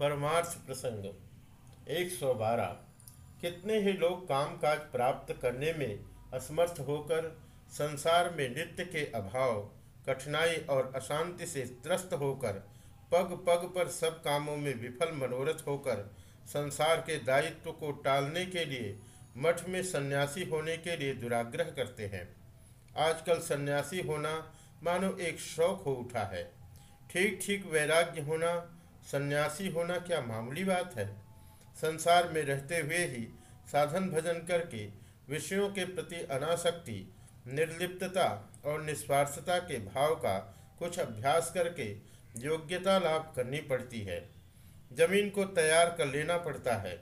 परमार्थ प्रसंग 112 कितने ही लोग कामकाज प्राप्त करने में असमर्थ होकर संसार में नित्य के अभाव, कठिनाई और अशांति से त्रस्त होकर, पग पग पर सब कामों में विफल मनोरथ होकर संसार के दायित्व को टालने के लिए, मठ में सन्यासी होने के लिए दुराग्रह करते हैं। आजकल सन्यासी होना मानो एक शौक हो उठा है। ठीक ठीक वैराग्य होना सन्यासी होना क्या मामूली बात है? संसार में रहते हुए ही साधन भजन करके विषयों के प्रति अनासक्ति, निर्लिप्तता और निस्वार्थता के भाव का कुछ अभ्यास करके योग्यता लाभ करनी पड़ती है। ज़मीन को तैयार कर लेना पड़ता है।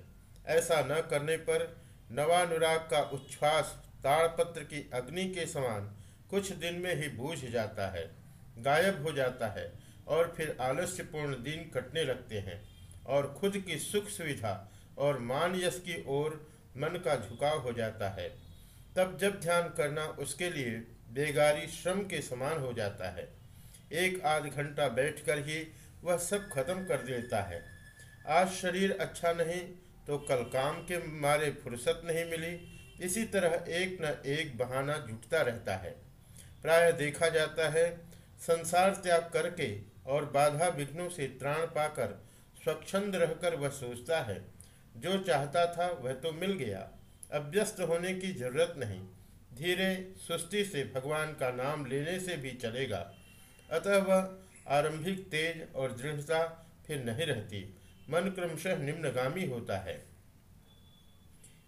ऐसा न करने पर नवानुराग का उच्छ्वास ताड़पत्र की अग्नि के समान कुछ दिन में ही बूझ जाता है, गायब हो जाता है और फिर आलस्यपूर्ण दिन कटने लगते हैं और खुद की सुख सुविधा और मान यश की ओर मन का झुकाव हो जाता है। तब जब ध्यान करना उसके लिए बेगारी श्रम के समान हो जाता है। एक आध घंटा बैठकर ही वह सब खत्म कर देता है। आज शरीर अच्छा नहीं तो कल काम के मारे फुर्सत नहीं मिली। इसी तरह एक न एक बहाना जुटता रहता है। प्राय देखा जाता है, संसार त्याग करके और बाधा विघ्नों से त्राण पाकर स्वच्छंद रहकर वह सोचता है, जो चाहता था वह तो मिल गया। अब व्यस्त होने की ज़रूरत नहीं। धीरे सुस्ती से भगवान का नाम लेने से भी चलेगा। अतः वह आरंभिक तेज और दृढ़ता फिर नहीं रहती। मन क्रमशः निम्नगामी होता है।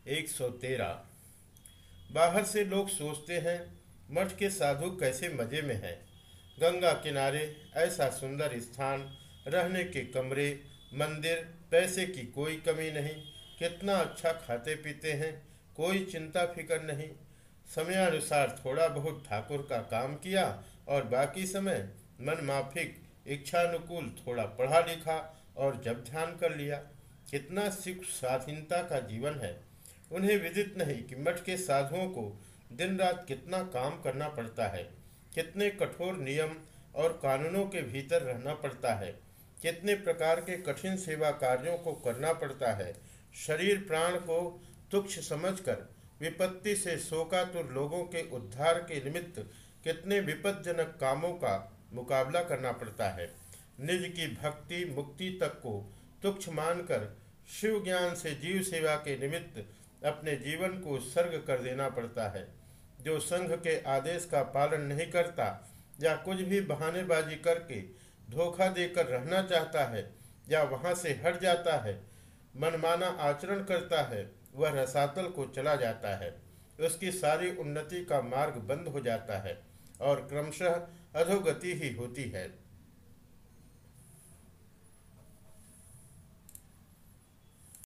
113 बाहर से लोग सोचते हैं, मठ के साधु कैसे मज़े में हैं। गंगा किनारे ऐसा सुंदर स्थान, रहने के कमरे, मंदिर, पैसे की कोई कमी नहीं। कितना अच्छा खाते पीते हैं, कोई चिंता फ़िक्र नहीं। समयानुसार थोड़ा बहुत ठाकुर का काम किया और बाकी समय मन माफिक इच्छानुकूल थोड़ा पढ़ा लिखा और जब ध्यान कर लिया। कितना सुख स्वाधीनता का जीवन है। उन्हें विदित नहीं कि मठ के साधुओं को दिन रात कितना काम करना पड़ता है। कितने कठोर नियम और कानूनों के भीतर रहना पड़ता है, कितने प्रकार के कठिन सेवा कार्यों को करना पड़ता है, शरीर प्राण को तुक्ष समझकर विपत्ति से शोकातुर लोगों के उद्धार के निमित्त कितने विपदजनक कामों का मुकाबला करना पड़ता है। निज की भक्ति मुक्ति तक को तुक्ष मानकर शिव ज्ञान से जीव सेवा के निमित्त अपने जीवन को सर्ग कर देना पड़ता है। जो संघ के आदेश का पालन नहीं करता या कुछ भी बहानेबाजी करके धोखा देकर रहना चाहता है या वहाँ से हट जाता है, मनमाना आचरण करता है, वह रसातल को चला जाता है। उसकी सारी उन्नति का मार्ग बंद हो जाता है और क्रमशः अधोगति ही होती है।